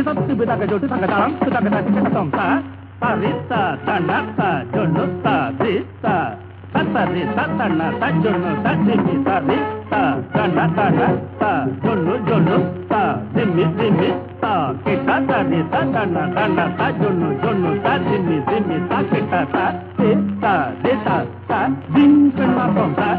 Rita beda ke jodoh, tangga dalam, tu tangga nasi kita tompa. Tarita, tanata, jodoh, tarita. Tarita, tanata, jodoh, tarita, tarita. Tanata, tanata, jodoh, jodoh, tarita, tarita. Kita tarita, tanata,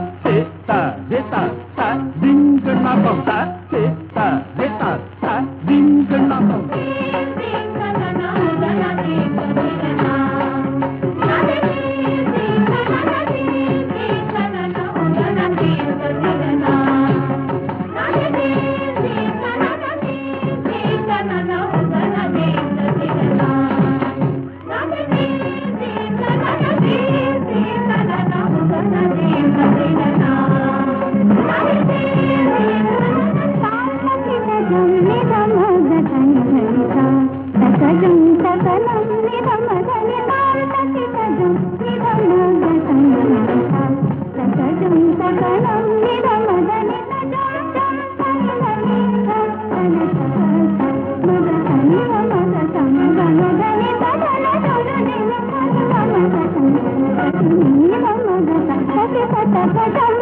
పట పట